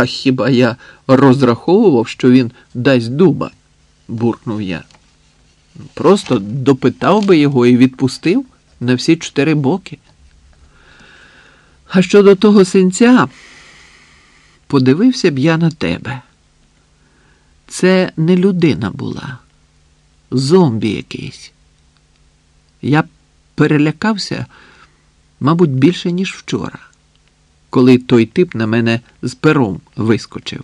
А хіба я розраховував, що він дасть дуба? буркнув я. Просто допитав би його і відпустив на всі чотири боки. А щодо того синця, подивився б я на тебе. Це не людина була, зомбі якийсь. Я перелякався, мабуть, більше, ніж вчора, коли той тип на мене з пером вискочив.